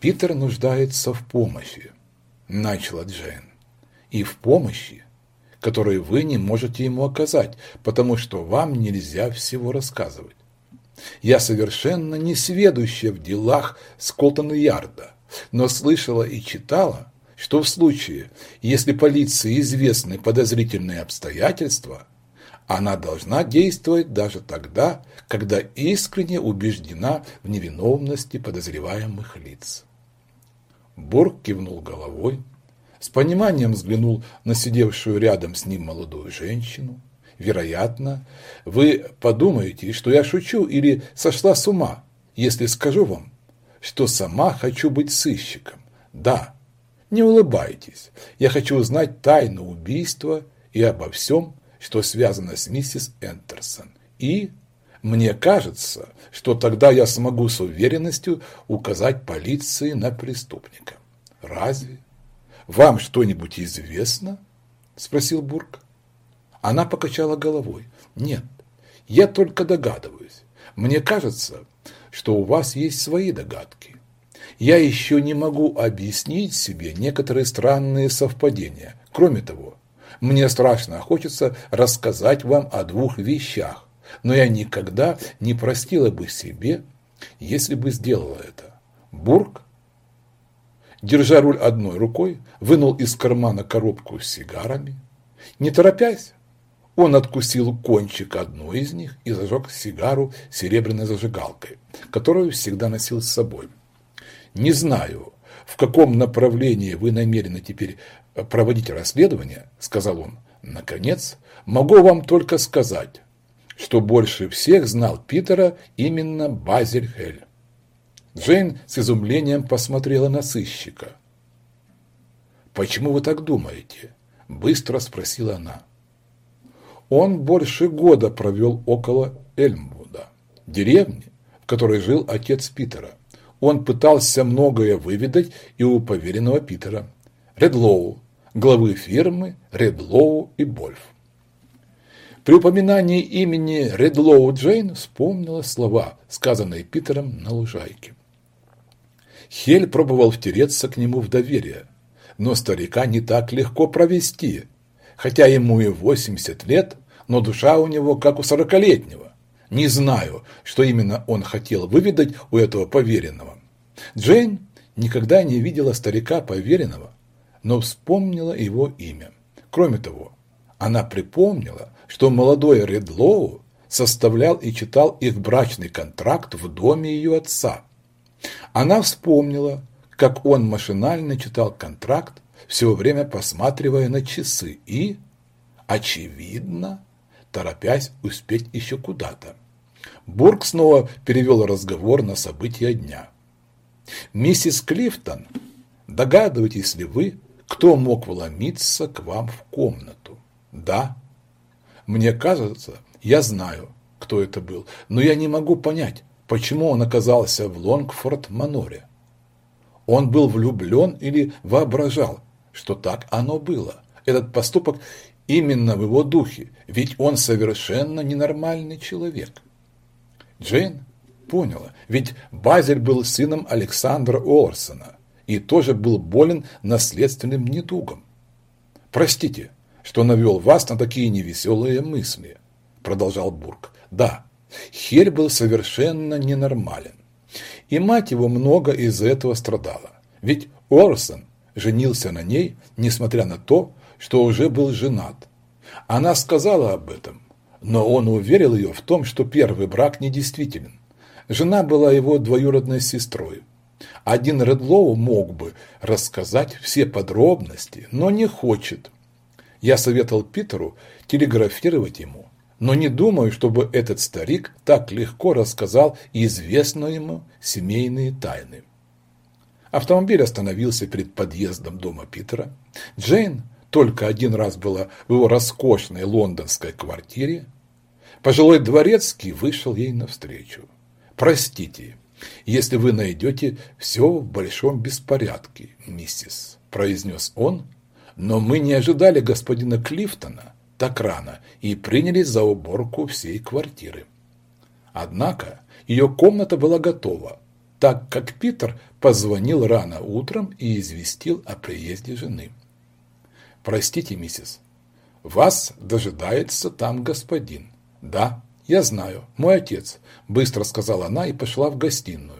Питер нуждается в помощи, начала Джейн. И в помощи, которую вы не можете ему оказать, потому что вам нельзя всего рассказывать. Я совершенно не сведущая в делах Скоттон-Ярда, но слышала и читала, что в случае, если полиции известны подозрительные обстоятельства, она должна действовать даже тогда, когда искренне убеждена в невиновности подозреваемых лиц. Борг кивнул головой, с пониманием взглянул на сидевшую рядом с ним молодую женщину. Вероятно, вы подумаете, что я шучу или сошла с ума, если скажу вам, что сама хочу быть сыщиком. Да, не улыбайтесь, я хочу узнать тайну убийства и обо всем, что связано с миссис Энтерсон. И мне кажется, что тогда я смогу с уверенностью указать полиции на преступника. Разве? «Вам что-нибудь известно?» – спросил Бург. Она покачала головой. «Нет, я только догадываюсь. Мне кажется, что у вас есть свои догадки. Я еще не могу объяснить себе некоторые странные совпадения. Кроме того, мне страшно хочется рассказать вам о двух вещах, но я никогда не простила бы себе, если бы сделала это. Бург держа руль одной рукой, вынул из кармана коробку с сигарами. Не торопясь, он откусил кончик одной из них и зажег сигару серебряной зажигалкой, которую всегда носил с собой. «Не знаю, в каком направлении вы намерены теперь проводить расследование», – сказал он. «Наконец, могу вам только сказать, что больше всех знал Питера именно Базель Хель. Джейн с изумлением посмотрела на сыщика. «Почему вы так думаете?» – быстро спросила она. Он больше года провел около Эльмвуда, деревни, в которой жил отец Питера. Он пытался многое выведать и у поверенного Питера, Редлоу, главы фирмы Редлоу и Больф. При упоминании имени Редлоу Джейн вспомнила слова, сказанные Питером на лужайке. Хель пробовал втереться к нему в доверие, но старика не так легко провести, хотя ему и 80 лет, но душа у него как у сорокалетнего. Не знаю, что именно он хотел выведать у этого поверенного. Джейн никогда не видела старика поверенного, но вспомнила его имя. Кроме того, она припомнила, что молодой Редлоу составлял и читал их брачный контракт в доме ее отца – она вспомнила, как он машинально читал контракт, все время посматривая на часы и, очевидно, торопясь успеть еще куда-то. Бург снова перевел разговор на события дня. «Миссис Клифтон, догадываетесь ли вы, кто мог вломиться к вам в комнату?» «Да». «Мне кажется, я знаю, кто это был, но я не могу понять, почему он оказался в Лонгфорд-Маноре. Он был влюблен или воображал, что так оно было. Этот поступок именно в его духе, ведь он совершенно ненормальный человек. Джейн поняла, ведь Базель был сыном Александра Оларсона и тоже был болен наследственным недугом. «Простите, что навел вас на такие невеселые мысли», – продолжал Бург. «Да, Хель был совершенно ненормален. И мать его много из-за этого страдала. Ведь Орсон женился на ней, несмотря на то, что уже был женат. Она сказала об этом, но он уверил ее в том, что первый брак недействителен. Жена была его двоюродной сестрой. Один Редлоу мог бы рассказать все подробности, но не хочет. Я советовал Питеру телеграфировать ему, но не думаю, чтобы этот старик так легко рассказал известные ему семейные тайны. Автомобиль остановился перед подъездом дома Питера. Джейн только один раз была в его роскошной лондонской квартире. Пожилой дворецкий вышел ей навстречу. «Простите, если вы найдете все в большом беспорядке, миссис», – произнес он, – «но мы не ожидали господина Клифтона так рано и принялись за уборку всей квартиры. Однако ее комната была готова. так как Питер позвонил рано утром и известил о приезде жены. «Простите, миссис, вас дожидается там господин». «Да, я знаю, мой отец», – быстро сказала она и пошла в гостиную.